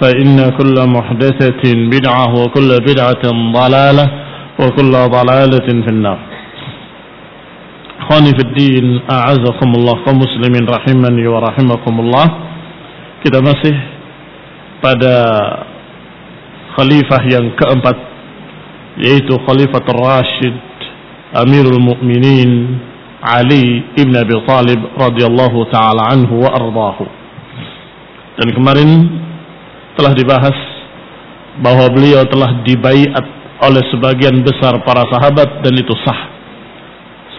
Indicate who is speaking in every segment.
Speaker 1: فإن كل محدثة بدعة وكل بدعة ضلالة وكل ضلالة في النار أخواني في الدين أعزكم الله كمسلمين رحمني ورحمكم الله kita masih pada khalifah yang keempat yaitu Khalifatul Rashid Amirul Mukminin Ali ibn Abi Talib radhiyallahu taala anhu wa ardahu. Dan kemarin telah dibahas bahwa beliau telah dibaiat oleh sebagian besar para sahabat dan itu sah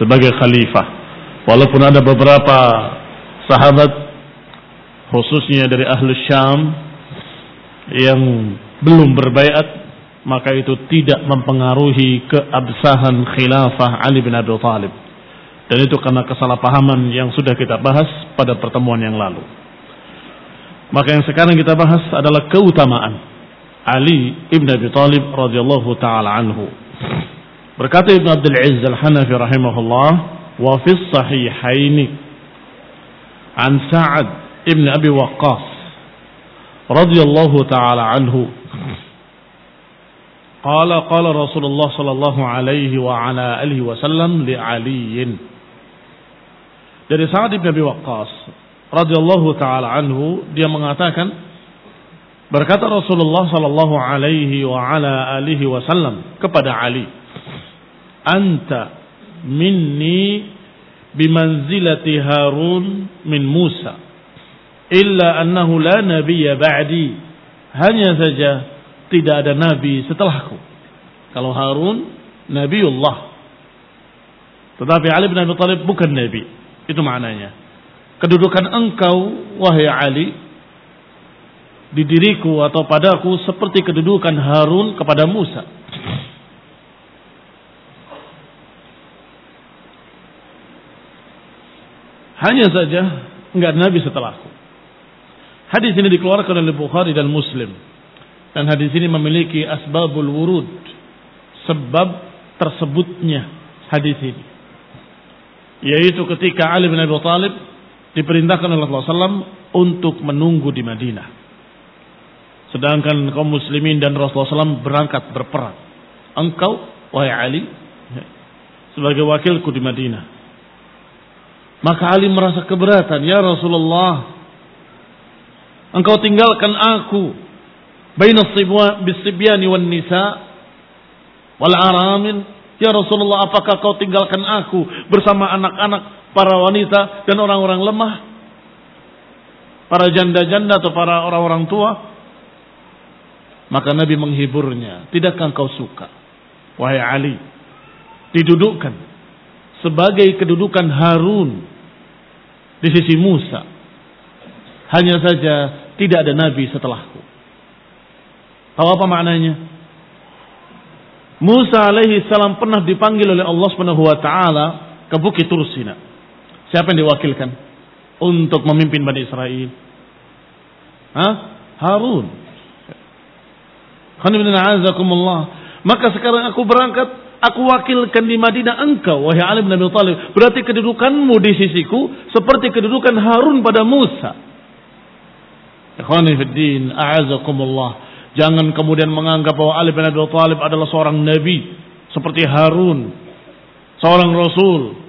Speaker 1: sebagai khalifah. Walaupun ada beberapa sahabat khususnya dari ahli Syam yang belum berbaiat maka itu tidak mempengaruhi keabsahan khilafah Ali bin Abi Thalib. Dan itu karena kesalahpahaman yang sudah kita bahas pada pertemuan yang lalu. Maka yang sekarang kita bahas adalah keutamaan Ali ibn Abi Thalib radhiyallahu taala anhu. Berkata Ibn Abdul Aziz Al-Hanafi rahimahullah, "Wa fi sahihaini an Sa'ad ibn Abi Waqqas radhiyallahu taala anhu قال قال رسول الله صلى الله عليه وعلى آله وسلم لعلي dari Sa'ad bin Abi Waqqas radhiyallahu taala anhu dia mengatakan berkata Rasulullah sallallahu alaihi wa ala alihi wasallam kepada Ali anta minni bimanzilati Harun min Musa illa annahu la nabiyya ba'di hanya saja tidak ada nabi setelahku. Kalau Harun nabiullah. Tetapi Ali bin Abi Thalib bukan nabi. Itu maknanya. Kedudukan engkau wahai Ali di diriku atau padaku seperti kedudukan Harun kepada Musa. Hanya saja enggak nabi setelahku. Hadis ini dikeluarkan oleh Bukhari dan Muslim. Dan hadis ini memiliki asbabul wurud. Sebab tersebutnya hadis ini. Yaitu ketika Ali bin Abi Thalib diperintahkan oleh Rasulullah SAW untuk menunggu di Madinah. Sedangkan kaum muslimin dan Rasulullah SAW berangkat berperang. Engkau, wahai Ali, sebagai wakilku di Madinah. Maka Ali merasa keberatan. Ya Rasulullah, engkau tinggalkan aku baina bisibyani wan nisa wal aramin ya Rasulullah apakah kau tinggalkan aku bersama anak-anak para wanita dan orang-orang lemah para janda-janda atau para orang-orang tua Maka Nabi menghiburnya. Tidakkah engkau suka? Wahai Ali. Didudukkan. Sebagai kedudukan Harun. Di sisi Musa. Hanya saja tidak ada Nabi setelahku. Tahu apa maknanya? Musa alaihi salam pernah dipanggil oleh Allah Subhanahu wa taala ke Bukit Tursina. Siapa yang diwakilkan untuk memimpin Bani Israel? Hah? Harun. Maka sekarang aku berangkat, aku wakilkan di Madinah engkau, wahai Ali bin Abi Thalib. Berarti kedudukanmu di sisiku seperti kedudukan Harun pada Musa. Ikhwani fiddin, a'azakumullah. Jangan kemudian menganggap bahwa Ali bin Abi Thalib adalah seorang nabi seperti Harun, seorang rasul.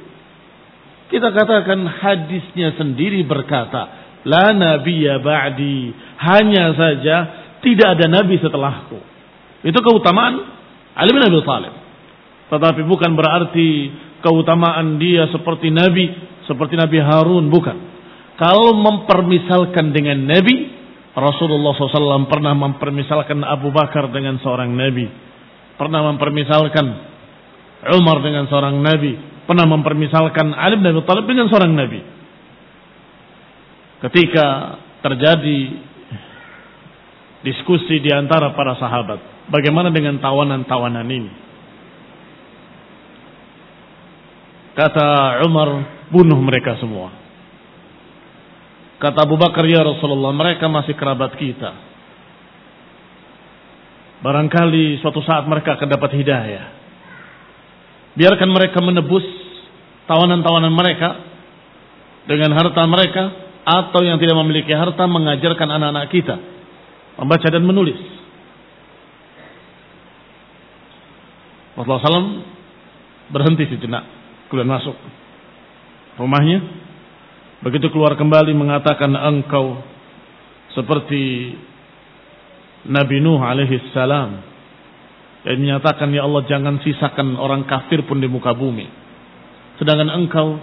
Speaker 1: Kita katakan hadisnya sendiri berkata, La nabiyya ba'di. Hanya saja tidak ada nabi setelahku. Itu keutamaan Ali bin Abi Thalib. Tetapi bukan berarti keutamaan dia seperti nabi, seperti Nabi Harun, bukan. Kalau mempermisalkan dengan nabi, Rasulullah SAW pernah mempermisalkan Abu Bakar dengan seorang Nabi. Pernah mempermisalkan Umar dengan seorang Nabi. Pernah mempermisalkan Ali bin Abi Thalib dengan seorang Nabi. Ketika terjadi diskusi di antara para sahabat. Bagaimana dengan tawanan-tawanan ini? Kata Umar, bunuh mereka semua. Kata Abu Bakar, ya Rasulullah, mereka masih kerabat kita. Barangkali suatu saat mereka akan dapat hidayah. Biarkan mereka menebus tawanan-tawanan mereka dengan harta mereka atau yang tidak memiliki harta mengajarkan anak-anak kita. Membaca dan menulis. Rasulullah SAW berhenti sejenak, kemudian masuk rumahnya. Begitu keluar kembali mengatakan engkau seperti Nabi Nuh alaihi salam dan menyatakan ya Allah jangan sisakan orang kafir pun di muka bumi. Sedangkan engkau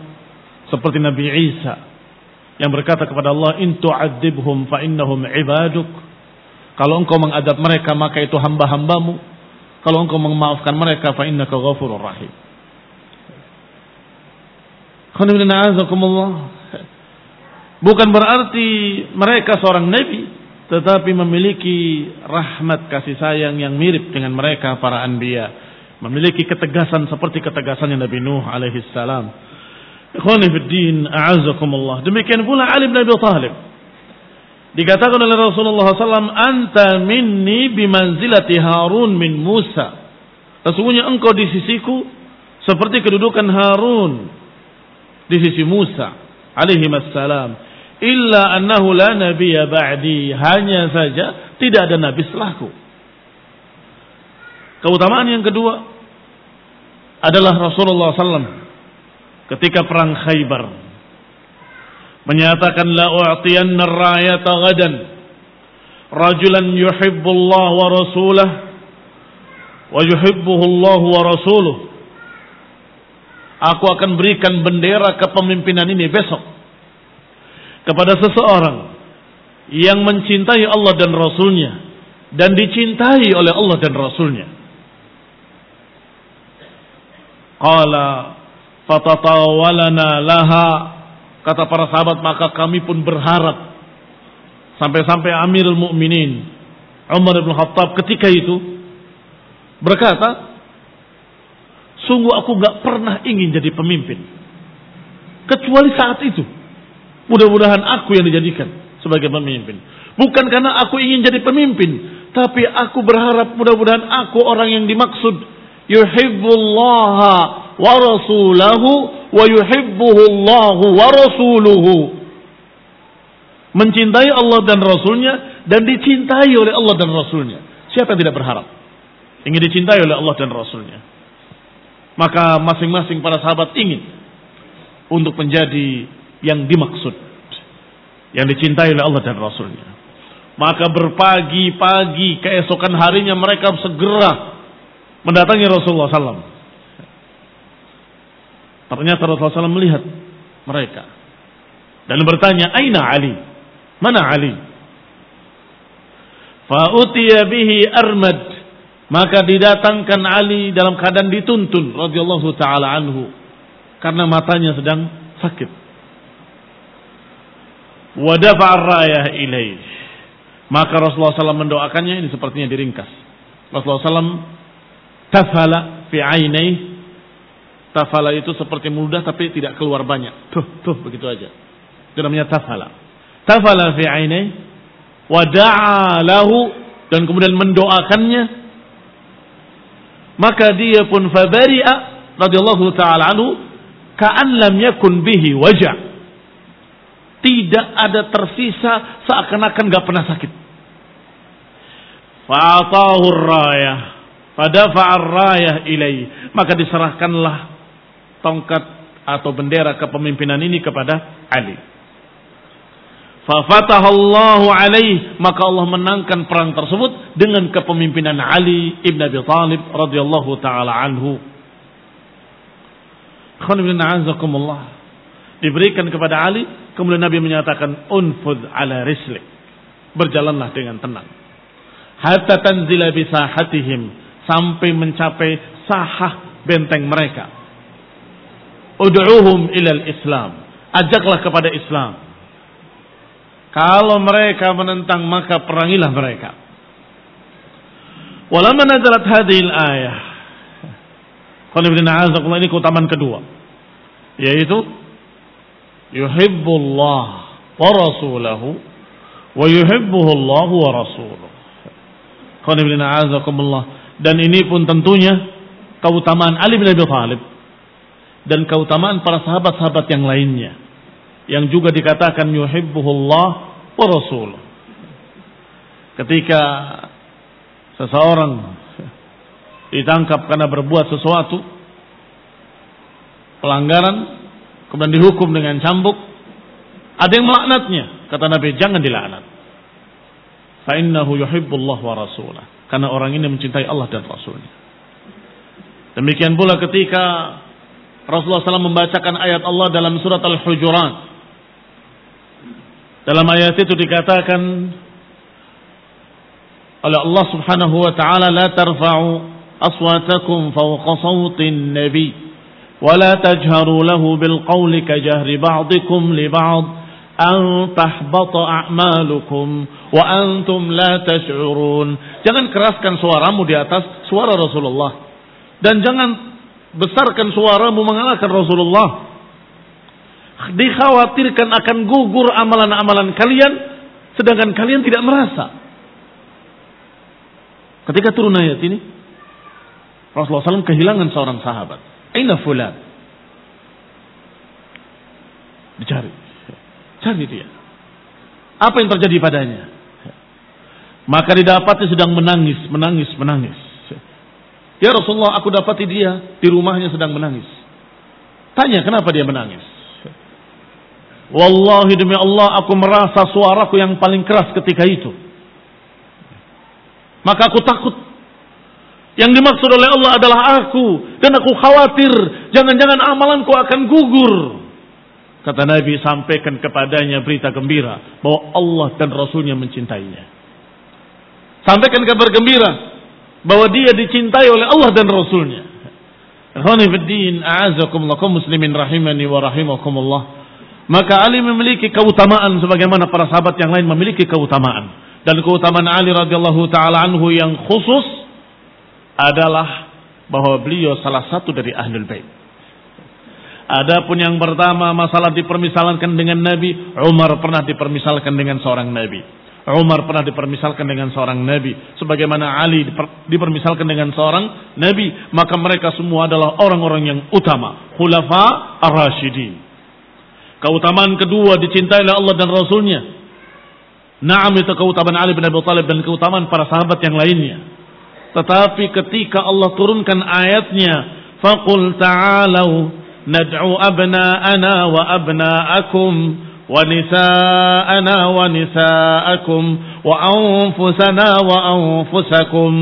Speaker 1: seperti Nabi Isa yang berkata kepada Allah in tu'adzibhum fa innahum ibaduk. Kalau engkau mengadab mereka maka itu hamba-hambamu. Kalau engkau memaafkan mereka fa innaka ghafurur rahim. Bukan berarti mereka seorang nabi, tetapi memiliki rahmat kasih sayang yang mirip dengan mereka para anbiya. Memiliki ketegasan seperti ketegasannya Nabi Nuh alaihi salam. Ikhwani a'azakumullah. Demikian pula Ali bin Abi Thalib. Dikatakan oleh Rasulullah SAW, Anta minni bimanzilati Harun min Musa. Sesungguhnya engkau di sisiku seperti kedudukan Harun di sisi Musa alaihi salam illa annahu la nabiyya ba'di. Hanya saja tidak ada nabi setelahku. Keutamaan yang kedua adalah Rasulullah SAW ketika perang Khaybar. Menyatakan la u'tiyanna rayata gadan rajulan yuhibbullah wa rasulah wa yuhibbuhu Allah wa rasuluh. Aku akan berikan bendera kepemimpinan ini besok kepada seseorang yang mencintai Allah dan Rasulnya dan dicintai oleh Allah dan Rasulnya. Qala fatatawalana laha kata para sahabat maka kami pun berharap sampai-sampai Amirul Mukminin Umar bin Khattab ketika itu berkata sungguh aku nggak pernah ingin jadi pemimpin kecuali saat itu Mudah-mudahan aku yang dijadikan sebagai pemimpin. Bukan karena aku ingin jadi pemimpin, tapi aku berharap mudah-mudahan aku orang yang dimaksud yuhibbullaha wa rasulahu wa yuhibbuhullahu wa rasuluhu. Mencintai Allah dan Rasulnya dan dicintai oleh Allah dan Rasulnya. Siapa yang tidak berharap? Ingin dicintai oleh Allah dan Rasulnya. Maka masing-masing para sahabat ingin untuk menjadi yang dimaksud. Yang dicintai oleh Allah dan Rasulnya. Maka berpagi-pagi keesokan harinya mereka segera mendatangi Rasulullah SAW. Ternyata Rasulullah SAW melihat mereka. Dan bertanya, Aina Ali? Mana Ali? Fa'utiya bihi armad. Maka didatangkan Ali dalam keadaan dituntun radhiyallahu taala anhu karena matanya sedang sakit. Wa ilaih. Maka Rasulullah SAW mendoakannya ini sepertinya diringkas. Rasulullah SAW tafala fi ainai. Tafala itu seperti mudah tapi tidak keluar banyak. Tuh, tuh begitu aja. Itu namanya tafala. Tafala fi ainai wa lahu dan kemudian mendoakannya maka dia pun fabari'a radhiyallahu taala anhu ka'an lam yakun bihi waja tidak ada tersisa seakan-akan gak pernah sakit. Fa'atahu rayah fadafa'ar rayah ilai. Maka diserahkanlah tongkat atau bendera kepemimpinan ini kepada Ali. Fafatahallahu alaih maka Allah menangkan perang tersebut dengan kepemimpinan Ali ibn Abi Talib radhiyallahu taala anhu. Diberikan kepada Ali, kemudian Nabi menyatakan unfud ala rislik. Berjalanlah dengan tenang. Hatta tanzila bisahatihim sampai mencapai sahah benteng mereka. Ud'uhum ilal Islam. Ajaklah kepada Islam. Kalau mereka menentang maka perangilah mereka. Walamma nazalat hadhil ayah. Qul ini keutamaan kedua. Yaitu yuhibbullah wa rasulahu wa yuhibbuhu Allah wa rasuluh. Dan ini pun tentunya keutamaan Ali bin Abi Thalib dan keutamaan para sahabat-sahabat yang lainnya yang juga dikatakan yuhibbuhullah wa rasul. Ketika seseorang ditangkap karena berbuat sesuatu pelanggaran kemudian dihukum dengan cambuk. Ada yang melaknatnya. Kata Nabi jangan dilaknat. Fa innahu yuhibbullah wa rasulah. Karena orang ini mencintai Allah dan Rasulnya. Demikian pula ketika Rasulullah SAW membacakan ayat Allah dalam surat Al-Hujurat. Dalam ayat itu dikatakan oleh Allah Subhanahu wa taala la tarfa'u aswatakum fawqa sawtin nabi bil qawli kajahri ba'dikum li ba'd an tahbata a'malukum wa antum la tash'urun jangan keraskan suaramu di atas suara Rasulullah dan jangan besarkan suaramu mengalahkan Rasulullah dikhawatirkan akan gugur amalan-amalan kalian sedangkan kalian tidak merasa. Ketika turun ayat ini Rasulullah SAW kehilangan seorang sahabat. Aina fulan? Dicari. Cari dia. Apa yang terjadi padanya? Maka didapati sedang menangis, menangis, menangis. Ya Rasulullah, aku dapati dia di rumahnya sedang menangis. Tanya kenapa dia menangis? Wallahi demi Allah aku merasa suaraku yang paling keras ketika itu. Maka aku takut. Yang dimaksud oleh Allah adalah aku. Dan aku khawatir. Jangan-jangan amalanku akan gugur. Kata Nabi sampaikan kepadanya berita gembira. Bahwa Allah dan Rasulnya mencintainya. Sampaikan kabar gembira. Bahwa dia dicintai oleh Allah dan Rasulnya. Muslimin rahimani wa rahimakumullah. Maka Ali memiliki keutamaan sebagaimana para sahabat yang lain memiliki keutamaan. Dan keutamaan Ali radhiyallahu taala anhu yang khusus adalah bahwa beliau salah satu dari ahlul bait. Adapun yang pertama masalah dipermisalkan dengan Nabi, Umar pernah dipermisalkan dengan seorang Nabi. Umar pernah dipermisalkan dengan seorang Nabi. Sebagaimana Ali dipermisalkan dengan seorang Nabi. Maka mereka semua adalah orang-orang yang utama. Khulafa ar-Rashidin. Keutamaan kedua dicintai oleh Allah dan Rasulnya. Naam itu keutamaan Ali bin Abi Thalib dan keutamaan para sahabat yang lainnya. Tetapi ketika Allah turunkan ayatnya, "Faqul ta'alu nad'u abna'ana wa abna'akum wa nisa'ana wa nisa'akum wa anfusana wa anfusakum."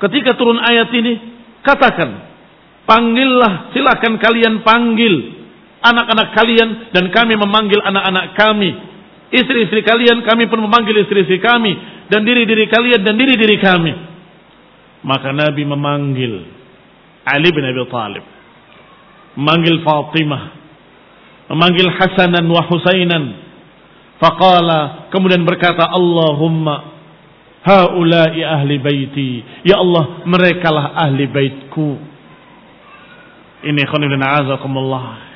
Speaker 1: Ketika turun ayat ini, katakan, panggillah, silakan kalian panggil anak-anak kalian dan kami memanggil anak-anak kami Istri-istri kalian kami pun memanggil istri-istri kami dan diri-diri kalian dan diri-diri kami. Maka Nabi memanggil Ali bin Abi Thalib. Memanggil Fatimah. Memanggil Hasanan wa Husainan. Faqala kemudian berkata Allahumma haula'i ahli baiti. Ya Allah, merekalah ahli baitku. Ini khonibin azakumullah.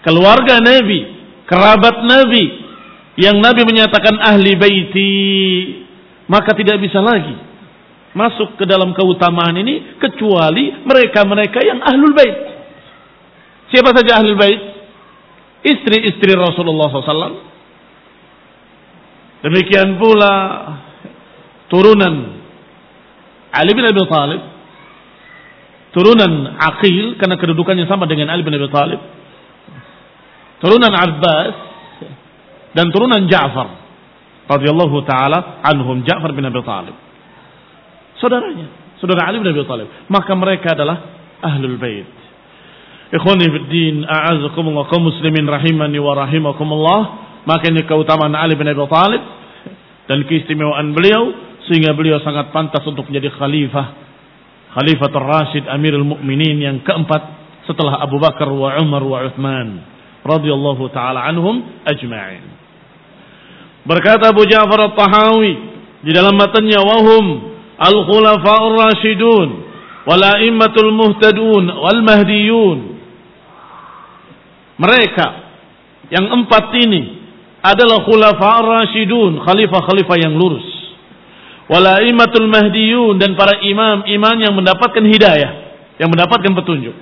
Speaker 1: Keluarga Nabi, kerabat Nabi, yang Nabi menyatakan ahli baiti, maka tidak bisa lagi masuk ke dalam keutamaan ini kecuali mereka-mereka yang ahlul bait. Siapa saja ahlul bait? Istri-istri Rasulullah SAW. Demikian pula turunan Ali bin Abi Thalib, turunan Aqil karena kedudukannya sama dengan Ali bin Abi Thalib, turunan Abbas dan turunan Ja'far radhiyallahu taala anhum Ja'far bin Abi Thalib. Saudaranya, saudara Ali bin Abi Thalib. Maka mereka adalah ahlul bait. Ikhwani fid din, a'azakumullah kaum muslimin rahimani wa rahimakumullah. Maka ini keutamaan Ali bin Abi Thalib dan keistimewaan beliau sehingga beliau sangat pantas untuk menjadi khalifah khalifah Rashid Amirul Mukminin yang keempat setelah Abu Bakar wa Umar wa Uthman radhiyallahu taala anhum ajma'in berkata Abu Ja'far At-Tahawi di dalam matanya wahum al-khulafa'ur rasyidun wal a'immatul muhtadun wal mahdiyun mereka yang empat ini adalah khulafa'ur rasyidun khalifah-khalifah yang lurus walaimatul mahdiyun dan para imam-imam yang mendapatkan hidayah, yang mendapatkan petunjuk.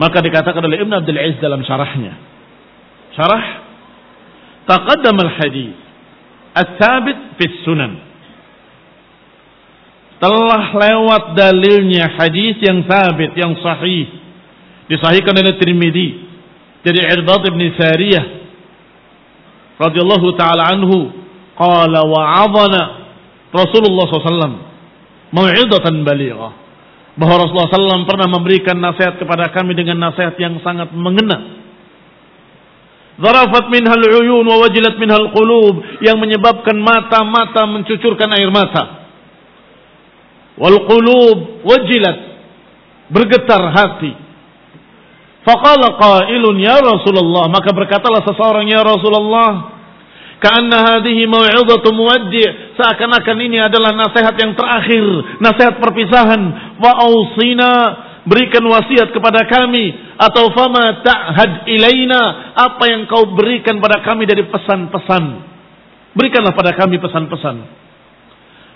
Speaker 1: Maka dikatakan oleh Ibn Abdul Aziz dalam syarahnya. Syarah taqaddam al-hadis ats-tsabit fi sunan. Telah lewat dalilnya hadis yang sabit, yang sahih. Disahihkan oleh Tirmidzi dari Irbad bin Sariyah radhiyallahu taala anhu Qala wa'adana Rasulullah SAW mau'idatan balighah. Bahwa Rasulullah SAW pernah memberikan nasihat kepada kami dengan nasihat yang sangat mengena. Zarafat minhal uyun wa wajilat minhal qulub yang menyebabkan mata-mata mencucurkan air mata. Wal qulub wajilat bergetar hati. Faqala qailun ya Rasulullah maka berkatalah seseorang ya Rasulullah karena hadhihi mau'izatu muwaddi' seakan-akan ini adalah nasihat yang terakhir, nasihat perpisahan. Wa ausina berikan wasiat kepada kami atau fama ta'had ilaina apa yang kau berikan pada kami dari pesan-pesan. Berikanlah pada kami pesan-pesan.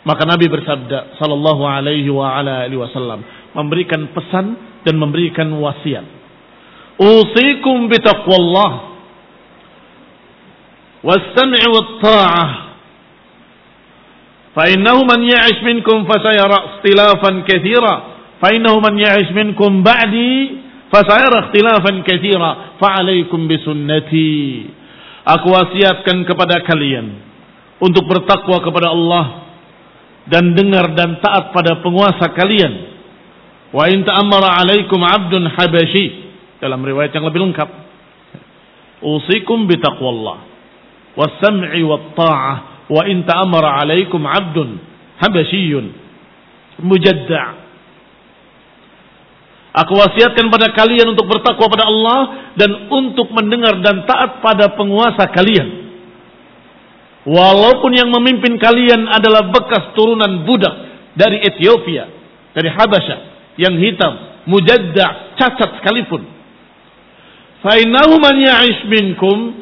Speaker 1: Maka Nabi bersabda sallallahu alaihi wa ala alihi wasallam memberikan pesan dan memberikan wasiat. Usikum bi taqwallah was-sam'i wat-ta'ah fa innahu man ya'ish minkum fasayara ikhtilafan katsira fa innahu man ya'ish minkum ba'di Fasaira ikhtilafan katsira fa'alaikum bisunnati. Aku wasiatkan kepada kalian untuk bertakwa kepada Allah dan dengar dan taat pada penguasa kalian. Wa in ta'ammara 'alaikum 'abdun habashi. Dalam riwayat yang lebih lengkap. Usikum bitaqwallah was-sam'i wat-ta'ah wa in ta'ammara 'alaikum 'abdun habashi mujadda'. Aku wasiatkan pada kalian untuk bertakwa pada Allah dan untuk mendengar dan taat pada penguasa kalian. Walaupun yang memimpin kalian adalah bekas turunan budak dari Ethiopia, dari Habasyah, yang hitam, mujadda, cacat sekalipun. Fainahu man ya'ish minkum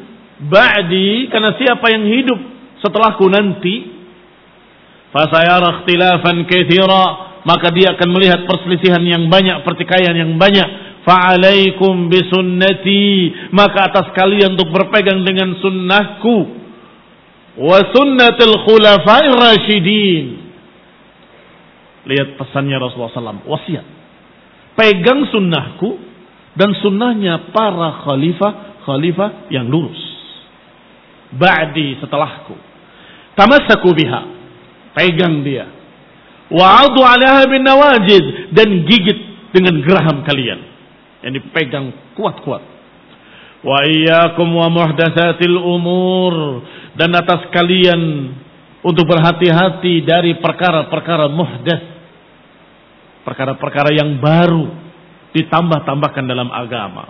Speaker 1: ba'di karena siapa yang hidup setelahku nanti fasayara ikhtilafan katsira maka dia akan melihat perselisihan yang banyak pertikaian yang banyak fa'alaikum bisunnati maka atas kalian untuk berpegang dengan sunnahku wa sunnatul khulafa'ir rasyidin lihat pesannya Rasulullah SAW wasiat pegang sunnahku dan sunnahnya para khalifah khalifah yang lurus ba'di setelahku. Tamassaku biha. Pegang dia. Wa'adu alaiha bin nawajid. Dan gigit dengan geraham kalian. Yang dipegang kuat-kuat. wa iyyakum wa muhdatsatil umur dan atas kalian untuk berhati-hati dari perkara-perkara muhdats perkara-perkara yang baru ditambah-tambahkan dalam agama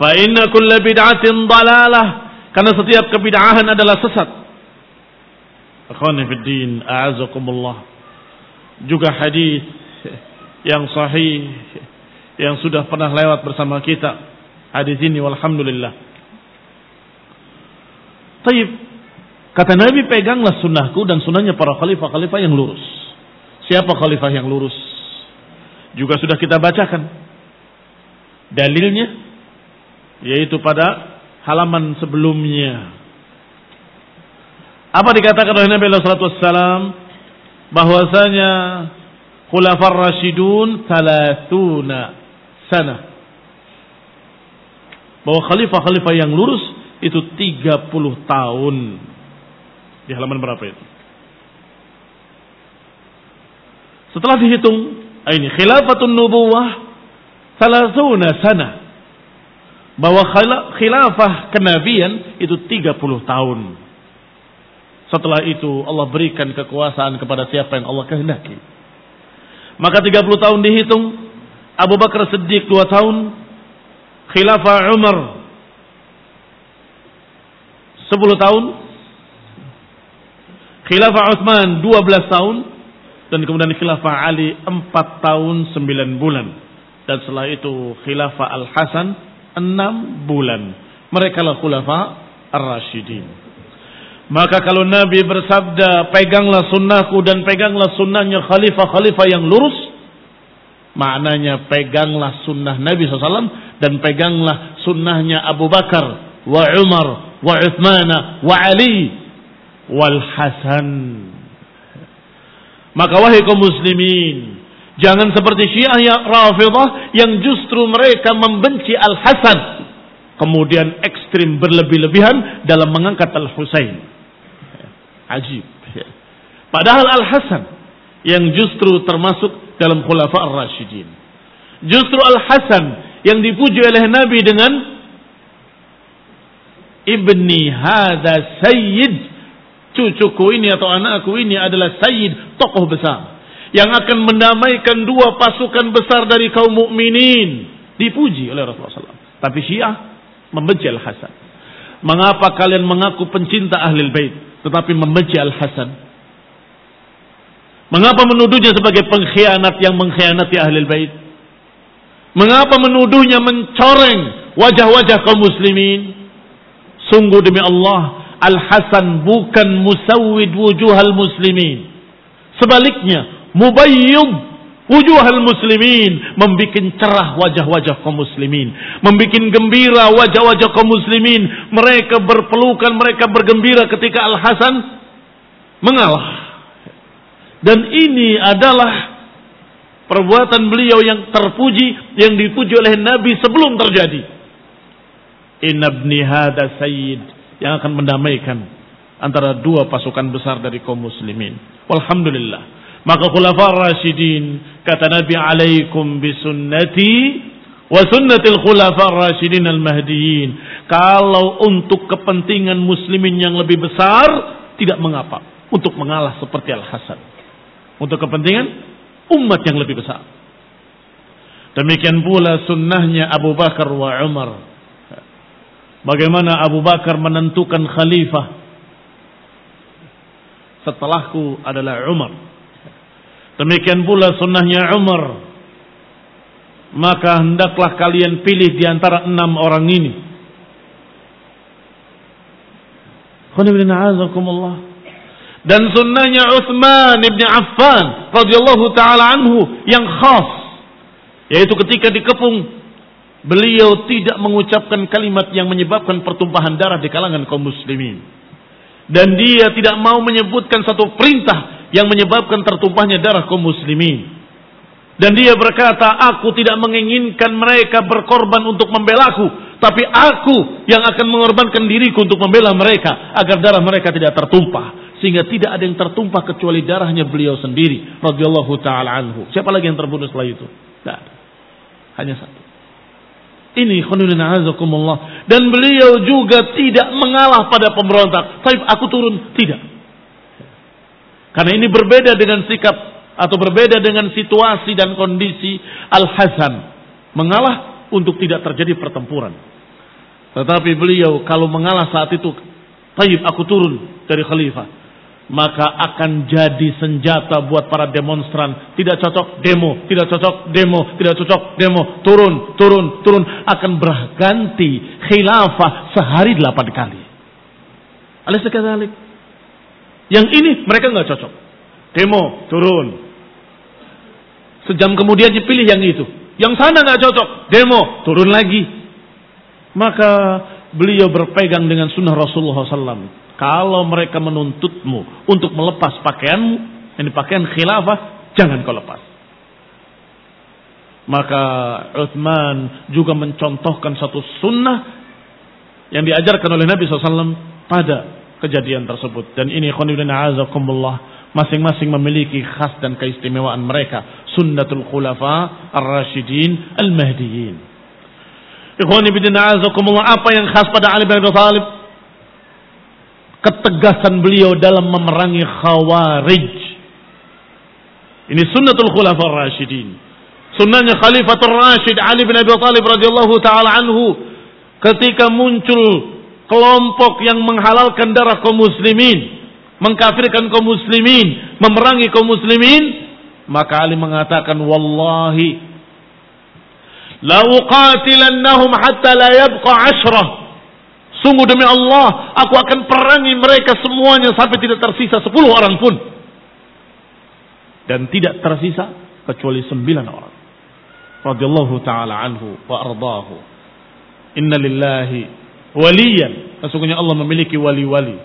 Speaker 1: fa inna kulla bid'atin dalalah karena setiap kebid'ahan adalah sesat akhwani fid din a'azakumullah juga hadis yang sahih yang sudah pernah lewat bersama kita hadis ini walhamdulillah. Taib. Kata Nabi peganglah sunnahku dan sunnahnya para khalifah-khalifah yang lurus. Siapa khalifah yang lurus? Juga sudah kita bacakan. Dalilnya yaitu pada halaman sebelumnya. Apa dikatakan oleh Nabi sallallahu alaihi wasallam bahwasanya khulafar rasyidun 30 sana bahwa khalifah-khalifah yang lurus itu 30 tahun. Di halaman berapa itu? Setelah dihitung, ini khilafatun nubuwah salasuna sana. Bahwa khilafah kenabian itu 30 tahun. Setelah itu Allah berikan kekuasaan kepada siapa yang Allah kehendaki. Maka 30 tahun dihitung, Abu Bakar Siddiq 2 tahun, khilafah Umar 10 tahun khilafah Utsman 12 tahun dan kemudian khilafah Ali 4 tahun 9 bulan. Dan setelah itu khilafah Al Hasan 6 bulan. Mereka lah khulafah Ar-Rasyidin maka kalau Nabi bersabda peganglah sunnahku dan peganglah sunnahnya khalifah-khalifah yang lurus Maknanya peganglah sunnah Nabi SAW dan peganglah sunnahnya Abu Bakar wa Umar wa Uthman wa Ali wal Hasan. Maka wahai kaum muslimin, jangan seperti Syiah yang Rafidah yang justru mereka membenci Al Hasan, kemudian ekstrim berlebih-lebihan dalam mengangkat Al Husain. Ajib. Padahal Al Hasan yang justru termasuk dalam khulafa ar-rasyidin. Justru Al-Hasan yang dipuji oleh Nabi dengan Ibni hada sayyid cucuku ini atau anakku ini adalah sayyid tokoh besar yang akan mendamaikan dua pasukan besar dari kaum mukminin dipuji oleh Rasulullah SAW. Tapi Syiah membenci Al Hasan. Mengapa kalian mengaku pencinta ahli bait tetapi membenci Al Hasan? Mengapa menuduhnya sebagai pengkhianat yang mengkhianati ahli bait? Mengapa menuduhnya mencoreng wajah-wajah kaum muslimin? Sungguh demi Allah, Al-Hasan bukan musawwid wujuhal muslimin. Sebaliknya, mubayyid wujuhal muslimin. Membikin cerah wajah-wajah kaum muslimin. Membikin gembira wajah-wajah kaum muslimin. Mereka berpelukan, mereka bergembira ketika Al-Hasan mengalah. Dan ini adalah perbuatan beliau yang terpuji, yang dipuji oleh Nabi sebelum terjadi. Inna ibni hada sayyid yang akan mendamaikan antara dua pasukan besar dari kaum muslimin. Walhamdulillah. Maka khulafar rasyidin kata Nabi alaikum bisunnati wa sunnatil khulafar rasyidin al-mahdiyin. Kalau untuk kepentingan muslimin yang lebih besar tidak mengapa untuk mengalah seperti Al-Hasan untuk kepentingan umat yang lebih besar. Demikian pula sunnahnya Abu Bakar wa Umar. Bagaimana Abu Bakar menentukan khalifah. Setelahku adalah Umar. Demikian pula sunnahnya Umar. Maka hendaklah kalian pilih di antara enam orang ini. Dan sunnahnya Utsman ibn Affan radhiyallahu taala anhu yang khas yaitu ketika dikepung beliau tidak mengucapkan kalimat yang menyebabkan pertumpahan darah di kalangan kaum muslimin dan dia tidak mau menyebutkan satu perintah yang menyebabkan tertumpahnya darah kaum muslimin dan dia berkata aku tidak menginginkan mereka berkorban untuk membelaku tapi aku yang akan mengorbankan diriku untuk membela mereka agar darah mereka tidak tertumpah sehingga tidak ada yang tertumpah kecuali darahnya beliau sendiri radhiyallahu taala anhu. Siapa lagi yang terbunuh setelah itu? Tidak ada. Hanya satu. Ini khonulun azakumullah. Dan beliau juga tidak mengalah pada pemberontak. Tapi aku turun. Tidak. Karena ini berbeda dengan sikap atau berbeda dengan situasi dan kondisi Al-Hasan. Mengalah untuk tidak terjadi pertempuran. Tetapi beliau kalau mengalah saat itu, Taib aku turun dari khalifah maka akan jadi senjata buat para demonstran. Tidak cocok demo, tidak cocok demo, tidak cocok demo. Turun, turun, turun. Akan berganti khilafah sehari delapan kali. Alis sekali. Yang ini mereka nggak cocok. Demo, turun. Sejam kemudian dipilih yang itu. Yang sana nggak cocok. Demo, turun lagi. Maka beliau berpegang dengan sunnah Rasulullah SAW kalau mereka menuntutmu untuk melepas pakaianmu, yang pakaian khilafah, jangan kau lepas. Maka Uthman juga mencontohkan satu sunnah yang diajarkan oleh Nabi SAW pada kejadian tersebut. Dan ini azakumullah masing-masing memiliki khas dan keistimewaan mereka. Sunnatul khulafa ar-rasyidin al-mahdiyin. Ikhwan ibn apa yang khas pada Ali bin Abi Thalib? ketegasan beliau dalam memerangi khawarij. Ini sunnatul khulafa rasyidin. Sunnahnya Khalifatul Rashid Ali bin Abi Thalib radhiyallahu taala anhu ketika muncul kelompok yang menghalalkan darah kaum muslimin, mengkafirkan kaum muslimin, memerangi kaum muslimin, maka Ali mengatakan wallahi la uqatilannahum hatta la yabqa ashrah Sungguh demi Allah, aku akan perangi mereka semuanya sampai tidak tersisa sepuluh orang pun. Dan tidak tersisa kecuali sembilan orang. Radiyallahu ta'ala anhu wa ardahu. Inna lillahi waliyan. Sesungguhnya Allah memiliki wali-wali.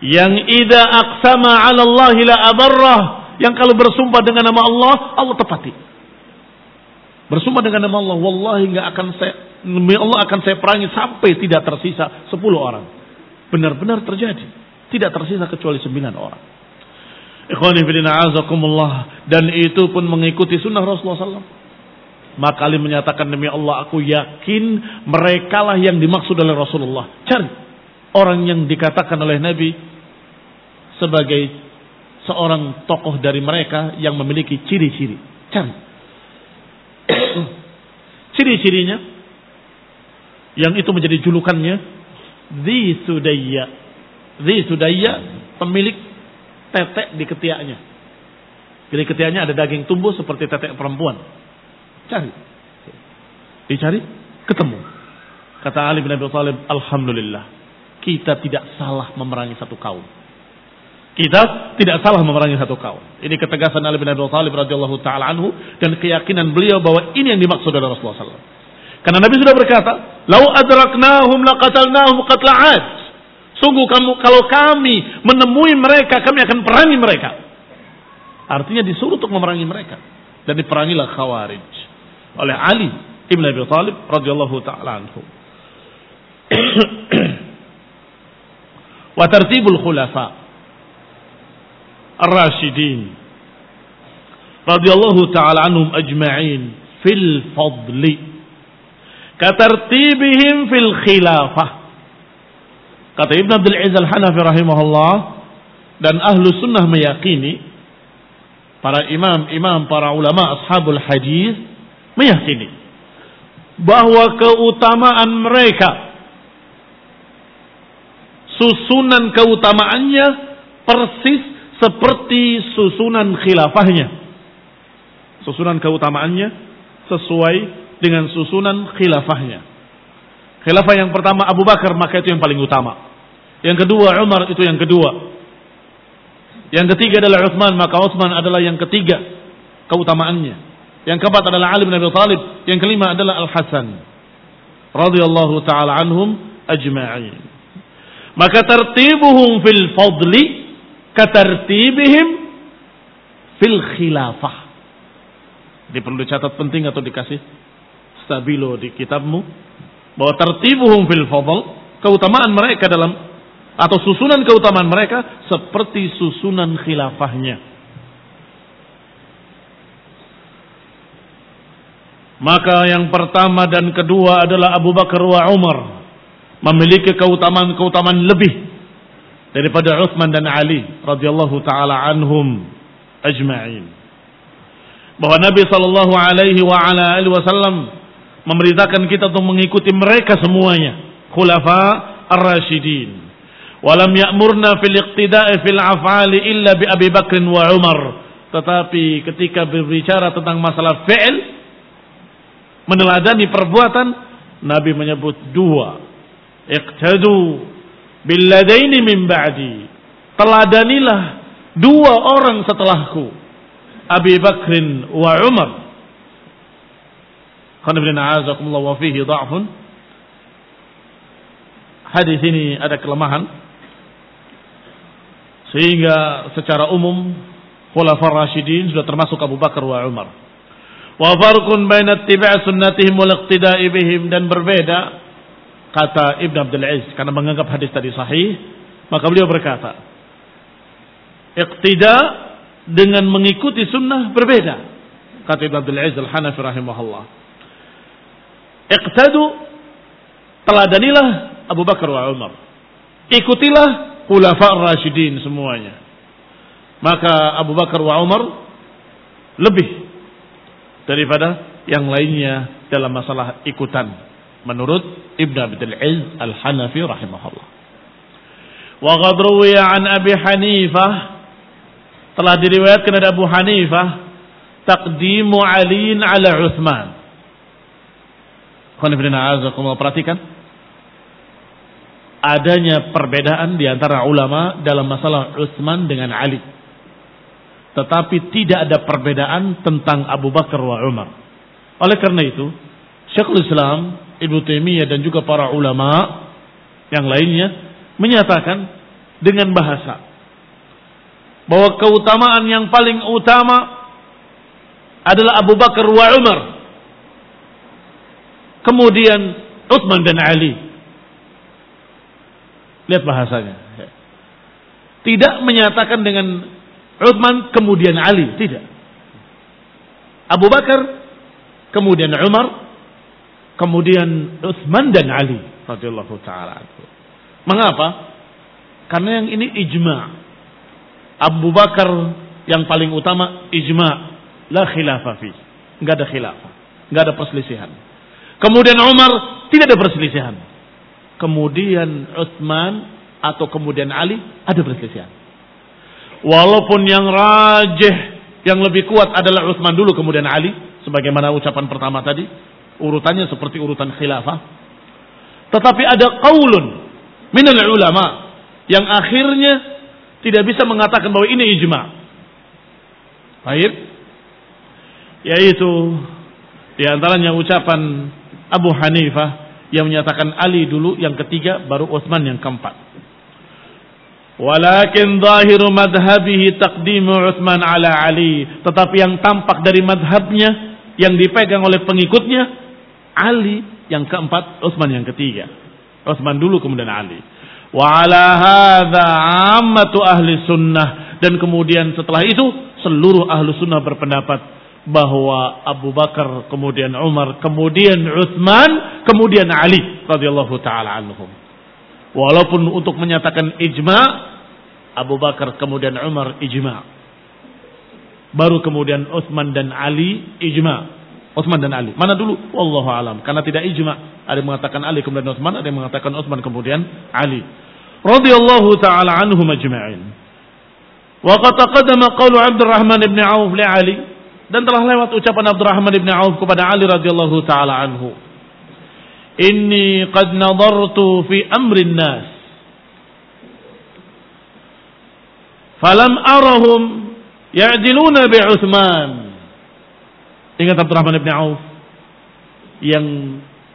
Speaker 1: Yang ida aqsama ala Allah la abarrah. Yang kalau bersumpah dengan nama Allah, Allah tepati. Bersumpah dengan nama Allah, wallahi nggak akan saya Allah akan saya perangi sampai tidak tersisa 10 orang. Benar-benar terjadi. Tidak tersisa kecuali 9 orang. Ikhwani azakumullah dan itu pun mengikuti sunnah Rasulullah SAW. Maka Ali menyatakan demi Allah aku yakin mereka lah yang dimaksud oleh Rasulullah. Cari orang yang dikatakan oleh Nabi sebagai seorang tokoh dari mereka yang memiliki ciri-ciri. Cari. Ciri-cirinya yang itu menjadi julukannya Zi Sudaya. Zi Sudaya pemilik tetek di ketiaknya. Jadi ketiaknya ada daging tumbuh seperti tetek perempuan. Cari. Dicari, ketemu. Kata Ali bin Abi Thalib, Alhamdulillah. Kita tidak salah memerangi satu kaum. Kita tidak salah memerangi satu kaum. Ini ketegasan Ali bin Abi Thalib radhiyallahu taala anhu dan keyakinan beliau bahwa ini yang dimaksud oleh Rasulullah SAW. Karena Nabi sudah berkata, "Lau adraknahum laqatalnahum qatla'ad." Sungguh kamu kalau kami menemui mereka, kami akan perangi mereka. Artinya disuruh untuk memerangi mereka dan diperangilah Khawarij oleh Ali Ibn Abi Thalib radhiyallahu taala anhu. Wa tartibul khulafa ar-rasyidin radhiyallahu taala anhum ajma'in fil fadli katartibihim fil khilafah. Kata Ibn Abdul Aziz Al-Hanafi rahimahullah dan ahlu sunnah meyakini para imam-imam, para ulama ashabul hadis meyakini bahwa keutamaan mereka susunan keutamaannya persis seperti susunan khilafahnya. Susunan keutamaannya sesuai dengan susunan khilafahnya. Khilafah yang pertama Abu Bakar maka itu yang paling utama. Yang kedua Umar itu yang kedua. Yang ketiga adalah Utsman maka Utsman adalah yang ketiga keutamaannya. Yang keempat adalah Ali bin Abi Thalib, yang kelima adalah Al Hasan radhiyallahu taala anhum ajma'in. Maka tertibuhum fil fadli katartibihim fil khilafah. Ini perlu dicatat penting atau dikasih stabilo di kitabmu bahwa tertibuhum fil fadl keutamaan mereka dalam atau susunan keutamaan mereka seperti susunan khilafahnya. Maka yang pertama dan kedua adalah Abu Bakar wa Umar memiliki keutamaan-keutamaan lebih daripada Utsman dan Ali radhiyallahu taala anhum ajma'in. Bahwa Nabi sallallahu alaihi wa ala alihi wasallam memerintahkan kita untuk mengikuti mereka semuanya, khulafa ar-rasyidin. Walam ya'murna fil iqtida'i fil af'ali illa bi Abi Bakr wa Umar. Tetapi ketika berbicara tentang masalah fi'il meneladani perbuatan, Nabi menyebut dua. Iqtadu billadaini min ba'di. Teladanilah dua orang setelahku. Abi Bakrin wa Umar. wa fihi da'fun. Hadis ini ada kelemahan. Sehingga secara umum Khulafar Rashidin sudah termasuk Abu Bakar wa Umar. Wa farqun baina ittiba' sunnatihim wal iqtida'i bihim. Dan berbeda kata Ibn Abdul Aziz karena menganggap hadis tadi sahih maka beliau berkata iqtida dengan mengikuti sunnah berbeda kata Ibn Abdul Aziz Al-Hanafi rahimahullah. Iqtadu teladanilah Abu Bakar wa Umar. Ikutilah khulafa rasyidin semuanya. Maka Abu Bakar wa Umar lebih daripada yang lainnya dalam masalah ikutan menurut Ibn Abdul Aziz Al-Hanafi rahimahullah. Wa qad an Abi Hanifah telah diriwayatkan dari Abu Hanifah taqdimu Ali ala Utsman. perhatikan adanya perbedaan di antara ulama dalam masalah Utsman dengan Ali tetapi tidak ada perbedaan tentang Abu Bakar wa Umar. Oleh karena itu, Syekhul Islam, Ibnu Taimiyah dan juga para ulama yang lainnya menyatakan dengan bahasa bahwa keutamaan yang paling utama adalah Abu Bakar wa Umar. Kemudian Utsman dan Ali. Lihat bahasanya. Tidak menyatakan dengan Uthman kemudian Ali, tidak. Abu Bakar, kemudian Umar, kemudian Uthman dan Ali radhiyallahu taala Mengapa? Karena yang ini ijma. Abu Bakar yang paling utama ijma, la khilafah fi. Enggak ada khilafah, enggak ada perselisihan. Kemudian Umar tidak ada perselisihan. Kemudian Uthman atau kemudian Ali ada perselisihan. Walaupun yang rajih yang lebih kuat adalah Utsman dulu kemudian Ali. Sebagaimana ucapan pertama tadi urutannya seperti urutan khilafah. Tetapi ada qaulun minal ulama yang akhirnya tidak bisa mengatakan bahwa ini ijma. Baik. Yaitu di antaranya ucapan Abu Hanifah yang menyatakan Ali dulu yang ketiga baru Utsman yang keempat Walakin zahiru madhabihi taqdimu Uthman ala Ali. Tetapi yang tampak dari madhabnya, yang dipegang oleh pengikutnya, Ali yang keempat, Uthman yang ketiga. Uthman dulu kemudian Ali. Wa ala hadha ammatu ahli sunnah. Dan kemudian setelah itu, seluruh ahli sunnah berpendapat bahwa Abu Bakar, kemudian Umar, kemudian Uthman, kemudian Ali radhiyallahu taala anhum. Walaupun untuk menyatakan ijma Abu Bakar kemudian Umar ijma. Baru kemudian Utsman dan Ali ijma. Utsman dan Ali. Mana dulu? Wallahu alam. Karena tidak ijma. Ada yang mengatakan Ali kemudian Utsman, ada yang mengatakan Utsman kemudian Ali. Radhiyallahu taala anhum ajma'in. Wa qad taqaddama qawlu Abdurrahman ibn Auf li Ali dan telah lewat ucapan Abdurrahman ibn Auf kepada Ali radhiyallahu taala anhu. Inni qad nadartu fi amrin nas Falam arahum ya'diluna bi Utsman. Ingat Abdurrahman bin Auf yang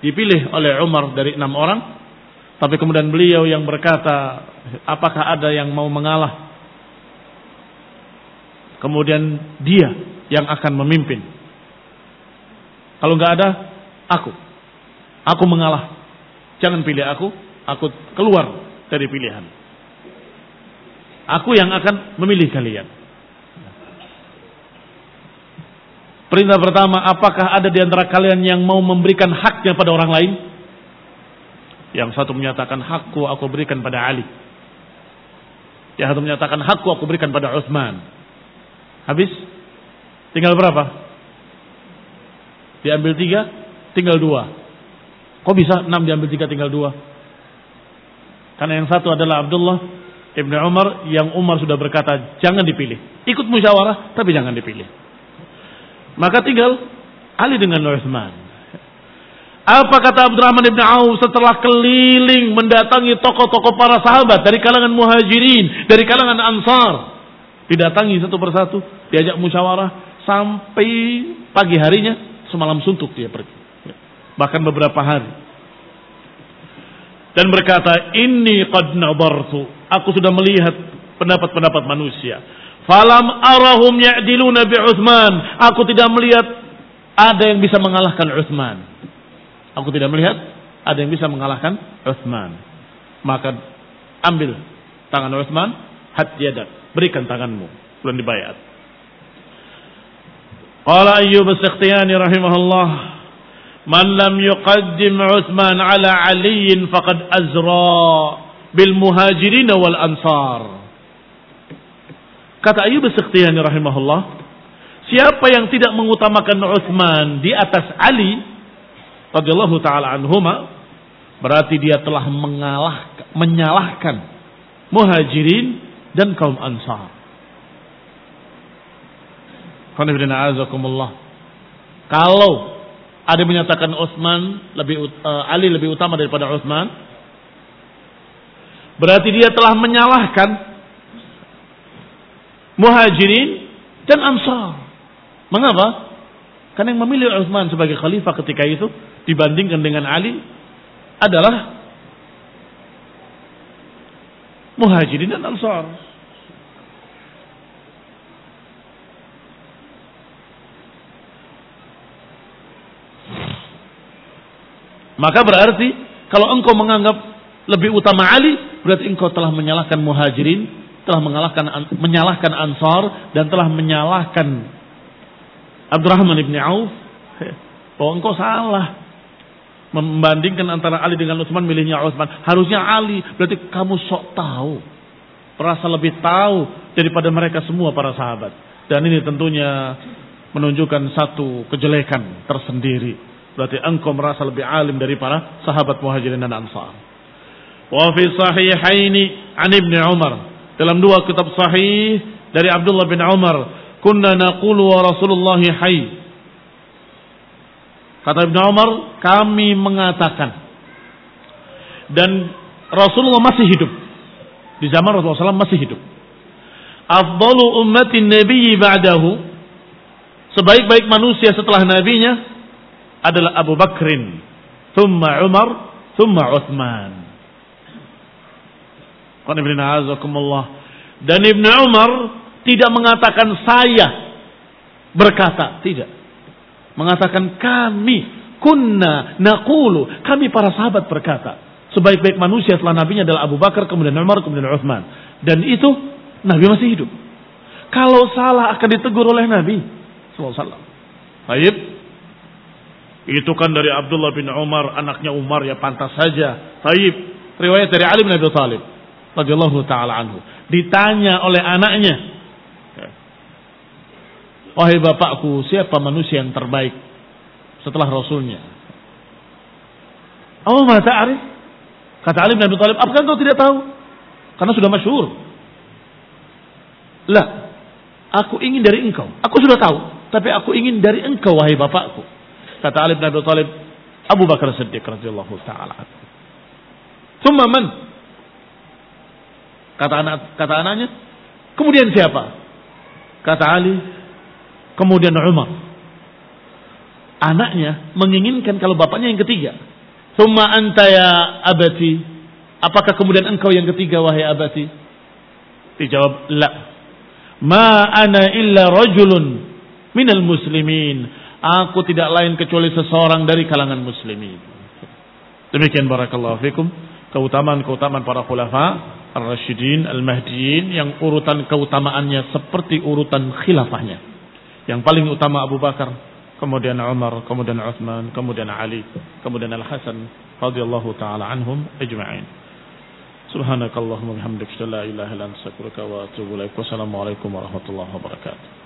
Speaker 1: dipilih oleh Umar dari enam orang, tapi kemudian beliau yang berkata, apakah ada yang mau mengalah? Kemudian dia yang akan memimpin. Kalau nggak ada, aku. Aku mengalah. Jangan pilih aku, aku keluar dari pilihan. Aku yang akan memilih kalian. Perintah pertama, apakah ada di antara kalian yang mau memberikan haknya pada orang lain? Yang satu menyatakan hakku aku berikan pada Ali. Yang satu menyatakan hakku aku berikan pada Uthman. Habis? Tinggal berapa? Diambil tiga, tinggal dua. Kok bisa enam diambil tiga, tinggal dua? Karena yang satu adalah Abdullah Ibn Umar yang Umar sudah berkata jangan dipilih. Ikut musyawarah tapi jangan dipilih. Maka tinggal Ali dengan Utsman. Apa kata Abdurrahman ibn Auf setelah keliling mendatangi tokoh-tokoh para sahabat dari kalangan muhajirin, dari kalangan ansar. Didatangi satu persatu, diajak musyawarah sampai pagi harinya semalam suntuk dia pergi. Bahkan beberapa hari. Dan berkata, ini qad nabartu. Aku sudah melihat pendapat-pendapat manusia. Falam arahum ya'diluna bi Uthman. Aku tidak melihat ada yang bisa mengalahkan Uthman. Aku tidak melihat ada yang bisa mengalahkan Uthman. Maka ambil tangan Uthman, hat yadak, berikan tanganmu, belum dibayar. Qala Ayyub as-Sakhtiyani rahimahullah, "Man lam yuqaddim Uthman ala Ali faqad azra bil muhajirin wal ansar." Kata Ayub Sikhtiyani rahimahullah, siapa yang tidak mengutamakan Utsman di atas Ali radhiyallahu taala anhuma, berarti dia telah mengalah menyalahkan Muhajirin dan kaum Ansar. Kalau ada yang menyatakan Utsman lebih uh, Ali lebih utama daripada Utsman, berarti dia telah menyalahkan Muhajirin dan Ansar. Mengapa? Karena yang memilih Utsman sebagai khalifah ketika itu dibandingkan dengan Ali adalah Muhajirin dan Ansar. Maka berarti kalau engkau menganggap lebih utama Ali, berarti engkau telah menyalahkan Muhajirin telah mengalahkan menyalahkan Ansar dan telah menyalahkan Abdurrahman ibn Auf. Bahwa engkau salah. Membandingkan antara Ali dengan Utsman milihnya Utsman. Harusnya Ali berarti kamu sok tahu. Merasa lebih tahu daripada mereka semua para sahabat. Dan ini tentunya menunjukkan satu kejelekan tersendiri berarti engkau merasa lebih alim dari para sahabat muhajirin dan ansar wa fi sahihaini an ibni Umar dalam dua kitab sahih dari Abdullah bin Umar, "Kunna naqulu wa Rasulullah hayy." Kata Ibn Umar, kami mengatakan dan Rasulullah masih hidup. Di zaman Rasulullah SAW masih hidup. Afdalu ummatin nabiyyi ba'dahu sebaik-baik manusia setelah nabinya adalah Abu Bakrin, thumma Umar, thumma Uthman. Dan Ibnu Umar tidak mengatakan saya berkata, tidak. Mengatakan kami kunna naqulu, kami para sahabat berkata. Sebaik-baik manusia setelah nabinya adalah Abu Bakar, kemudian Umar, kemudian Uthman. Dan itu Nabi masih hidup. Kalau salah akan ditegur oleh Nabi sallallahu Baik. Itu kan dari Abdullah bin Umar, anaknya Umar ya pantas saja. Baik. Riwayat dari Ali bin Abi Thalib radhiyallahu taala anhu. Ditanya oleh anaknya, "Wahai bapakku, siapa manusia yang terbaik setelah rasulnya?" Oh, mata arif? Kata Ali bin Abi Thalib, "Apakah engkau tidak tahu?" Karena sudah masyhur. Lah, aku ingin dari engkau. Aku sudah tahu, tapi aku ingin dari engkau wahai bapakku. Kata Ali bin Abi Thalib, Abu Bakar Siddiq radhiyallahu taala anhu. Thumma man? Kata anak kata anaknya. Kemudian siapa? Kata Ali. Kemudian Umar. Anaknya menginginkan kalau bapaknya yang ketiga. Summa anta ya abati. Apakah kemudian engkau yang ketiga wahai abati? Dijawab la. Ma ana illa rajulun minal muslimin. Aku tidak lain kecuali seseorang dari kalangan muslimin. Demikian barakallahu fikum keutamaan-keutamaan para khulafa Ar-Rasyidin Al-Mahdiyin yang urutan keutamaannya seperti urutan khilafahnya. Yang paling utama Abu Bakar, kemudian Umar, kemudian Uthman, kemudian Ali, kemudian Al-Hasan radhiyallahu taala anhum ajma'in. Subhanakallahumma bihamdika la ilaha illa anta astaghfiruka wa atubu ilaik. Wassalamualaikum warahmatullahi wabarakatuh.